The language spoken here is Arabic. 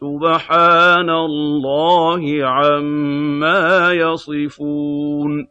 سُبْحَانَ اللَّهِ عَمَّا يَصِفُونَ